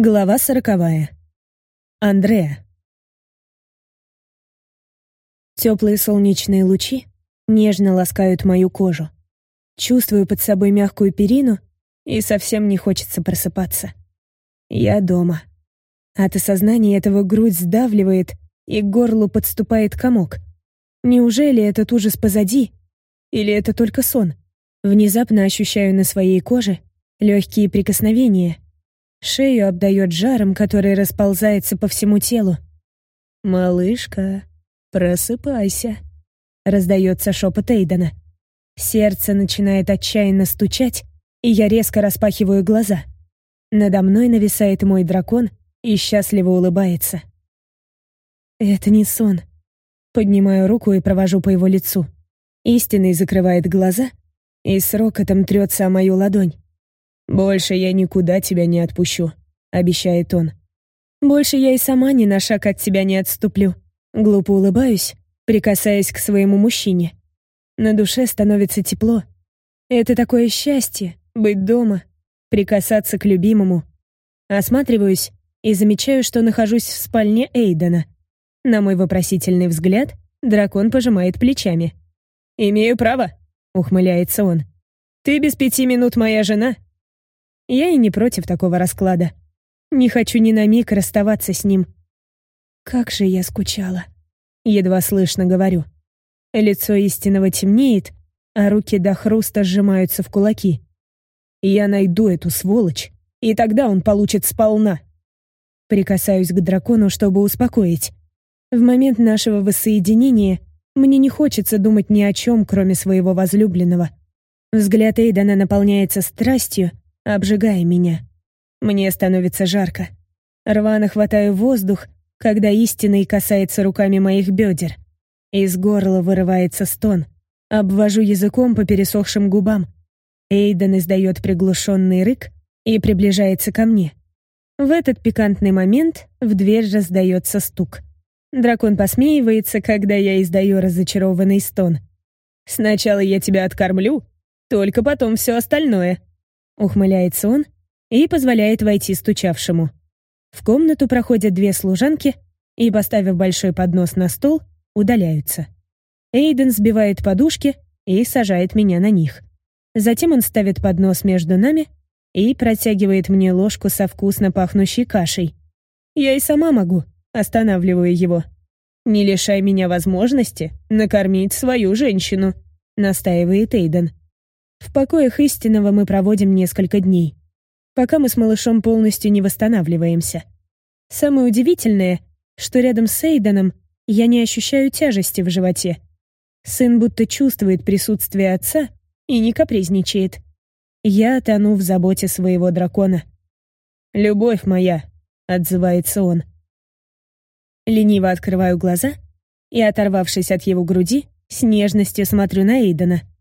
Глава сороковая. Андреа. Теплые солнечные лучи нежно ласкают мою кожу. Чувствую под собой мягкую перину, и совсем не хочется просыпаться. Я дома. От осознания этого грудь сдавливает, и к горлу подступает комок. Неужели этот ужас позади? Или это только сон? Внезапно ощущаю на своей коже легкие прикосновения — Шею обдает жаром, который расползается по всему телу. «Малышка, просыпайся», — раздается шепот Эйдена. Сердце начинает отчаянно стучать, и я резко распахиваю глаза. Надо мной нависает мой дракон и счастливо улыбается. Это не сон. Поднимаю руку и провожу по его лицу. Истинный закрывает глаза и с рокотом трется о мою ладонь. «Больше я никуда тебя не отпущу», — обещает он. «Больше я и сама ни на шаг от тебя не отступлю». Глупо улыбаюсь, прикасаясь к своему мужчине. На душе становится тепло. Это такое счастье — быть дома, прикасаться к любимому. Осматриваюсь и замечаю, что нахожусь в спальне Эйдена. На мой вопросительный взгляд дракон пожимает плечами. «Имею право», — ухмыляется он. «Ты без пяти минут моя жена, я и не против такого расклада. Не хочу ни на миг расставаться с ним. Как же я скучала. Едва слышно говорю. Лицо истинного темнеет, а руки до хруста сжимаются в кулаки. Я найду эту сволочь, и тогда он получит сполна. Прикасаюсь к дракону, чтобы успокоить. В момент нашего воссоединения мне не хочется думать ни о чем, кроме своего возлюбленного. Взгляд Эйдана наполняется страстью, обжигая меня. Мне становится жарко. Рвано хватаю воздух, когда истинный касается руками моих бедер. Из горла вырывается стон. Обвожу языком по пересохшим губам. Эйден издает приглушенный рык и приближается ко мне. В этот пикантный момент в дверь раздается стук. Дракон посмеивается, когда я издаю разочарованный стон. «Сначала я тебя откормлю, только потом все остальное», Ухмыляется он и позволяет войти стучавшему. В комнату проходят две служанки и, поставив большой поднос на стол, удаляются. Эйден сбивает подушки и сажает меня на них. Затем он ставит поднос между нами и протягивает мне ложку со вкусно пахнущей кашей. Я и сама могу, останавливаю его. «Не лишай меня возможности накормить свою женщину», — настаивает Эйден. В покоях истинного мы проводим несколько дней, пока мы с малышом полностью не восстанавливаемся. Самое удивительное, что рядом с Эйденом я не ощущаю тяжести в животе. Сын будто чувствует присутствие отца и не капризничает. Я тону в заботе своего дракона. «Любовь моя», — отзывается он. Лениво открываю глаза и, оторвавшись от его груди, с нежностью смотрю на Эйдена —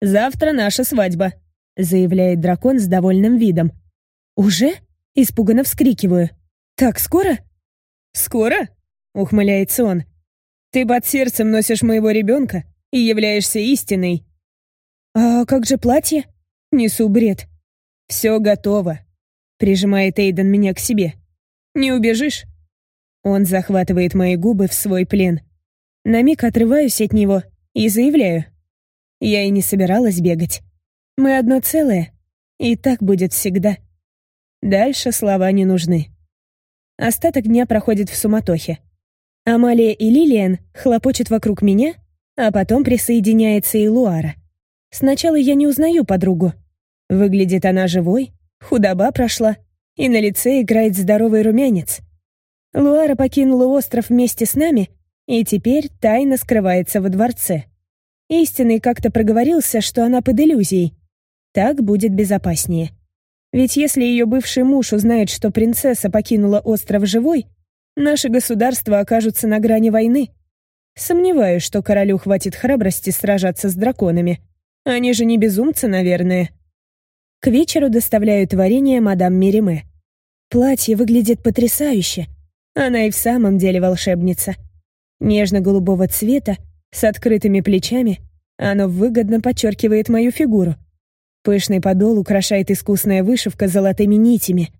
Завтра наша свадьба», — заявляет дракон с довольным видом. «Уже?» — испуганно вскрикиваю. «Так скоро?» «Скоро?» — ухмыляется он. «Ты под сердцем носишь моего ребенка и являешься истиной». «А как же платье?» «Несу бред». «Все готово», — прижимает Эйден меня к себе. «Не убежишь?» Он захватывает мои губы в свой плен. На миг отрываюсь от него и заявляю. Я и не собиралась бегать. Мы одно целое, и так будет всегда. Дальше слова не нужны. Остаток дня проходит в суматохе. Амалия и Лилиан хлопочут вокруг меня, а потом присоединяется и Луара. Сначала я не узнаю подругу. Выглядит она живой, худоба прошла, и на лице играет здоровый румянец. Луара покинула остров вместе с нами и теперь тайно скрывается во дворце. Истинный как-то проговорился, что она под иллюзией. Так будет безопаснее. Ведь если ее бывший муж узнает, что принцесса покинула остров живой, наши государства окажутся на грани войны. Сомневаюсь, что королю хватит храбрости сражаться с драконами. Они же не безумцы, наверное. К вечеру доставляют варенье мадам Мериме. Платье выглядит потрясающе. Она и в самом деле волшебница. Нежно-голубого цвета, с открытыми плечами, оно выгодно подчеркивает мою фигуру. Пышный подол украшает искусная вышивка золотыми нитями.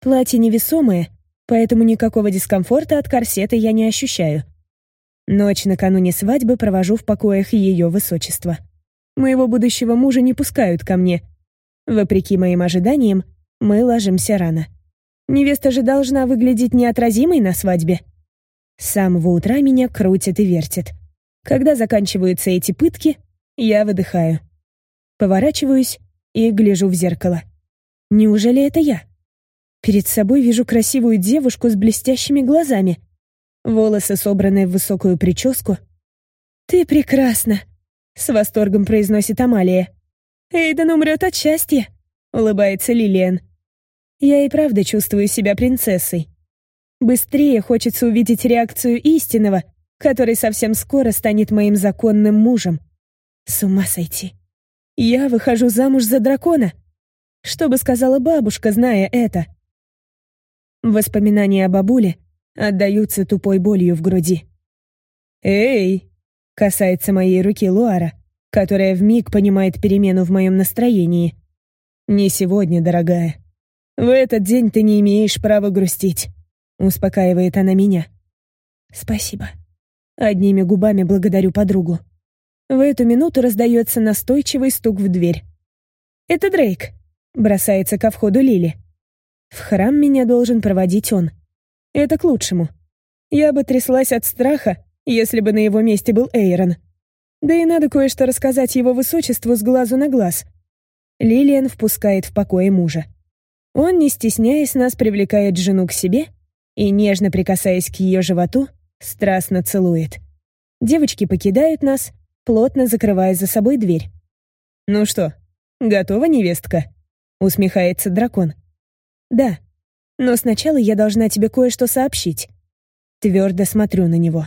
Платье невесомое, поэтому никакого дискомфорта от корсета я не ощущаю. Ночь накануне свадьбы провожу в покоях ее высочества. Моего будущего мужа не пускают ко мне. Вопреки моим ожиданиям, мы ложимся рано. Невеста же должна выглядеть неотразимой на свадьбе. С самого утра меня крутит и вертит. Когда заканчиваются эти пытки, я выдыхаю. Поворачиваюсь и гляжу в зеркало. Неужели это я? Перед собой вижу красивую девушку с блестящими глазами. Волосы собраны в высокую прическу. «Ты прекрасна!» — с восторгом произносит Амалия. «Эйден умрет от счастья!» — улыбается Лилиан. Я и правда чувствую себя принцессой. Быстрее хочется увидеть реакцию истинного, который совсем скоро станет моим законным мужем. С ума сойти. Я выхожу замуж за дракона. Что бы сказала бабушка, зная это? Воспоминания о бабуле отдаются тупой болью в груди. «Эй!» — касается моей руки Луара, которая вмиг понимает перемену в моем настроении. «Не сегодня, дорогая. В этот день ты не имеешь права грустить», — успокаивает она меня. «Спасибо». Одними губами благодарю подругу. В эту минуту раздается настойчивый стук в дверь. «Это Дрейк», — бросается ко входу Лили. В храм меня должен проводить он. Это к лучшему. Я бы тряслась от страха, если бы на его месте был Эйрон. Да и надо кое-что рассказать его высочеству с глазу на глаз. Лилиан впускает в покое мужа. Он, не стесняясь нас, привлекает жену к себе и, нежно прикасаясь к ее животу, страстно целует. Девочки покидают нас, плотно закрывая за собой дверь. «Ну что, готова, невестка?» — усмехается дракон. «Да, но сначала я должна тебе кое-что сообщить». Твердо смотрю на него.